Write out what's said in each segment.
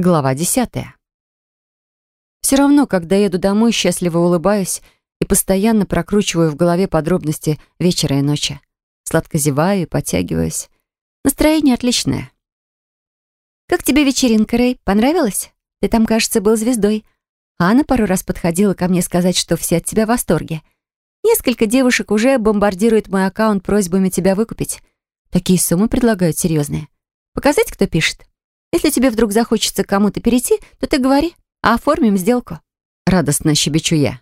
Глава десятая. Все равно, когда еду домой, счастливо улыбаюсь и постоянно прокручиваю в голове подробности вечера и ночи. Сладко зеваю и подтягиваюсь. Настроение отличное. «Как тебе вечеринка, Рэй? Понравилась? Ты там, кажется, был звездой. Анна пару раз подходила ко мне сказать, что все от тебя в восторге. Несколько девушек уже бомбардируют мой аккаунт просьбами тебя выкупить. Такие суммы предлагают серьезные. Показать, кто пишет?» Если тебе вдруг захочется кому-то перейти, то ты говори, а оформим сделку». Радостно щебечу я.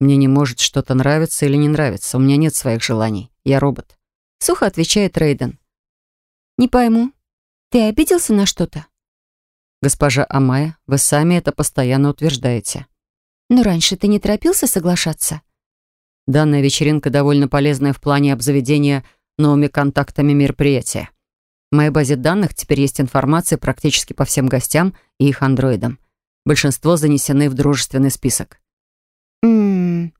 «Мне не может что-то нравиться или не нравиться. У меня нет своих желаний. Я робот». Сухо отвечает Рейден. «Не пойму. Ты обиделся на что-то?» «Госпожа Амая, вы сами это постоянно утверждаете». «Но раньше ты не торопился соглашаться?» «Данная вечеринка довольно полезная в плане обзаведения новыми контактами мероприятия. В моей базе данных теперь есть информация практически по всем гостям и их андроидам. Большинство занесены в дружественный список. «Ммм,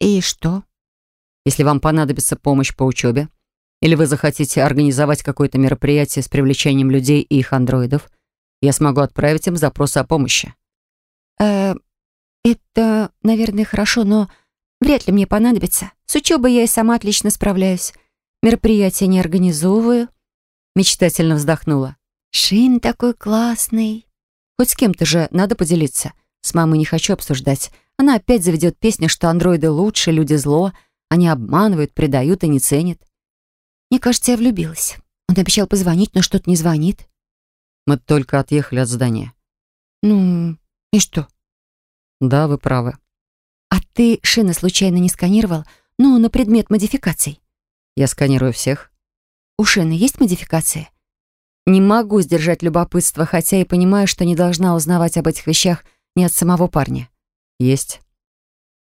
и что?» Если вам понадобится помощь по учебе, или вы захотите организовать какое-то мероприятие с привлечением людей и их андроидов, я смогу отправить им запросы о помощи. Э, это, наверное, хорошо, но вряд ли мне понадобится. С учебой я и сама отлично справляюсь. Мероприятия не организовываю, Мечтательно вздохнула. «Шин такой классный». Хоть с кем-то же надо поделиться. С мамой не хочу обсуждать. Она опять заведет песню, что андроиды лучше, люди зло. Они обманывают, предают и не ценят. Мне кажется, я влюбилась. Он обещал позвонить, но что-то не звонит. Мы только отъехали от здания. Ну, и что? Да, вы правы. А ты шины случайно не сканировал? Ну, на предмет модификаций. Я сканирую всех. У Шины есть модификации? Не могу сдержать любопытство, хотя и понимаю, что не должна узнавать об этих вещах не от самого парня. Есть.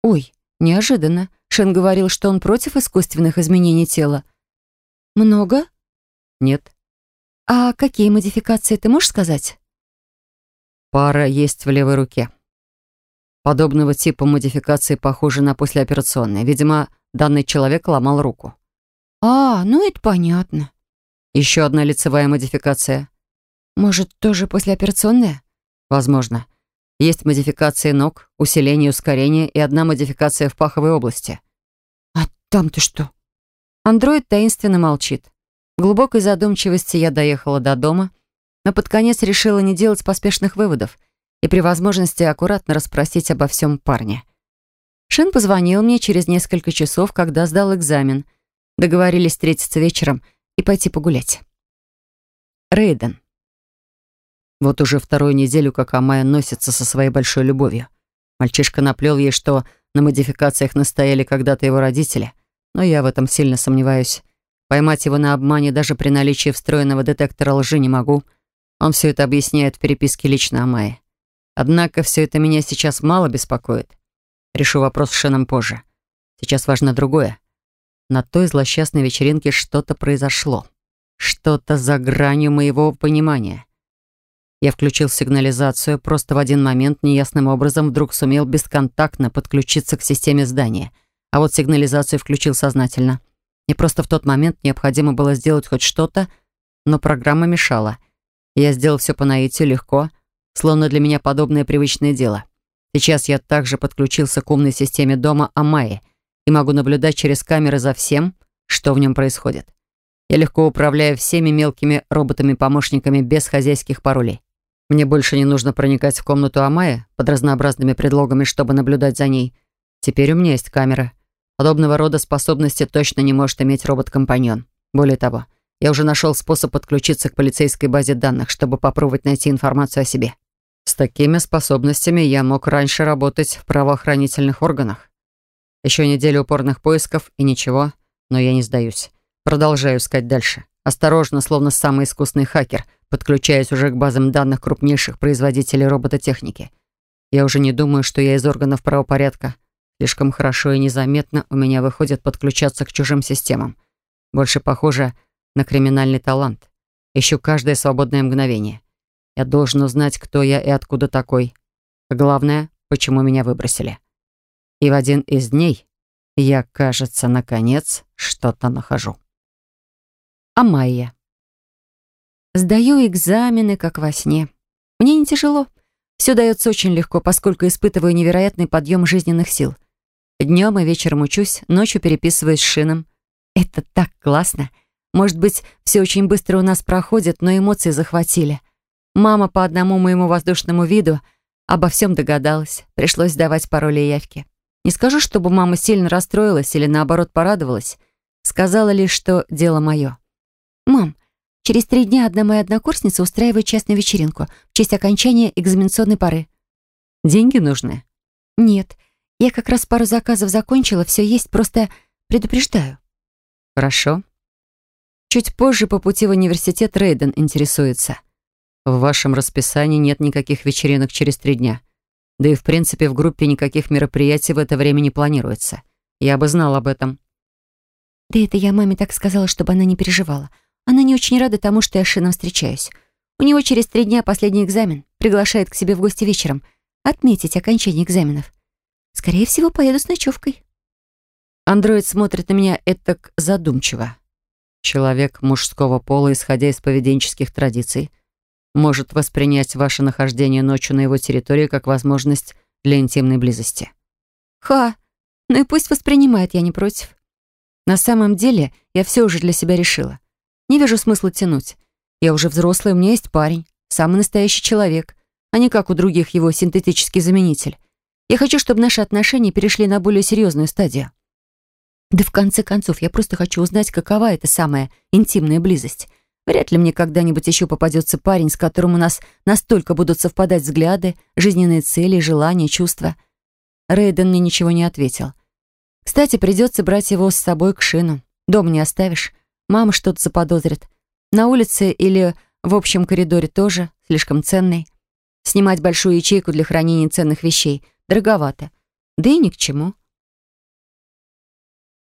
Ой, неожиданно. Шен говорил, что он против искусственных изменений тела. Много? Нет. А какие модификации ты можешь сказать? Пара есть в левой руке. Подобного типа модификации похожи на послеоперационные. Видимо, данный человек ломал руку. «А, ну это понятно». Еще одна лицевая модификация. «Может, тоже послеоперационная?» «Возможно. Есть модификации ног, усиление, ускорение и одна модификация в паховой области». «А там-то что?» Андроид таинственно молчит. В глубокой задумчивости я доехала до дома, но под конец решила не делать поспешных выводов и при возможности аккуратно расспросить обо всем парне. Шин позвонил мне через несколько часов, когда сдал экзамен — Договорились встретиться вечером и пойти погулять. Рейден. Вот уже вторую неделю, как Амая носится со своей большой любовью. Мальчишка наплел ей, что на модификациях настояли когда-то его родители, но я в этом сильно сомневаюсь. Поймать его на обмане даже при наличии встроенного детектора лжи не могу. Он все это объясняет в переписке лично Амайи. Однако все это меня сейчас мало беспокоит. Решу вопрос с Шеном позже. Сейчас важно другое. На той злосчастной вечеринке что-то произошло. Что-то за гранью моего понимания. Я включил сигнализацию, просто в один момент неясным образом вдруг сумел бесконтактно подключиться к системе здания. А вот сигнализацию включил сознательно. И просто в тот момент необходимо было сделать хоть что-то, но программа мешала. Я сделал все по наитию легко, словно для меня подобное привычное дело. Сейчас я также подключился к умной системе дома Амайи, и могу наблюдать через камеры за всем, что в нем происходит. Я легко управляю всеми мелкими роботами-помощниками без хозяйских паролей. Мне больше не нужно проникать в комнату Амая под разнообразными предлогами, чтобы наблюдать за ней. Теперь у меня есть камера. Подобного рода способности точно не может иметь робот-компаньон. Более того, я уже нашел способ подключиться к полицейской базе данных, чтобы попробовать найти информацию о себе. С такими способностями я мог раньше работать в правоохранительных органах. Еще неделя упорных поисков и ничего, но я не сдаюсь. Продолжаю искать дальше. Осторожно, словно самый искусный хакер, подключаясь уже к базам данных крупнейших производителей робототехники. Я уже не думаю, что я из органов правопорядка. Слишком хорошо и незаметно у меня выходит подключаться к чужим системам. Больше похоже на криминальный талант. Ищу каждое свободное мгновение. Я должен узнать, кто я и откуда такой. Главное, почему меня выбросили. И в один из дней я, кажется, наконец что-то нахожу. А Майя. Сдаю экзамены, как во сне. Мне не тяжело. Все дается очень легко, поскольку испытываю невероятный подъем жизненных сил. Днем и вечером учусь, ночью переписываюсь с Шином. Это так классно. Может быть, все очень быстро у нас проходит, но эмоции захватили. Мама по одному моему воздушному виду обо всем догадалась. Пришлось давать пароли и явки. Не скажу, чтобы мама сильно расстроилась или, наоборот, порадовалась. Сказала лишь, что дело мое. «Мам, через три дня одна моя однокурсница устраивает частную вечеринку в честь окончания экзаменационной пары». «Деньги нужны?» «Нет, я как раз пару заказов закончила, все есть, просто предупреждаю». «Хорошо». Чуть позже по пути в университет Рейден интересуется. «В вашем расписании нет никаких вечеринок через три дня. Да и в принципе в группе никаких мероприятий в это время не планируется. Я бы знал об этом». Да это я маме так сказала, чтобы она не переживала. Она не очень рада тому, что я с Шином встречаюсь. У него через три дня последний экзамен. Приглашает к себе в гости вечером. Отметить окончание экзаменов. Скорее всего, поеду с ночевкой. Андроид смотрит на меня этак задумчиво. Человек мужского пола, исходя из поведенческих традиций, может воспринять ваше нахождение ночью на его территории как возможность для интимной близости. Ха! Ну и пусть воспринимает, я не против. На самом деле, я все уже для себя решила. Не вижу смысла тянуть. Я уже взрослая, у меня есть парень, самый настоящий человек, а не как у других его синтетический заменитель. Я хочу, чтобы наши отношения перешли на более серьезную стадию. Да в конце концов, я просто хочу узнать, какова эта самая интимная близость. Вряд ли мне когда-нибудь еще попадется парень, с которым у нас настолько будут совпадать взгляды, жизненные цели, желания, чувства. Рейден мне ничего не ответил. Кстати, придется брать его с собой к шину. Дома не оставишь. Мама что-то заподозрит. На улице или в общем коридоре тоже слишком ценный. Снимать большую ячейку для хранения ценных вещей дороговато. Да и ни к чему.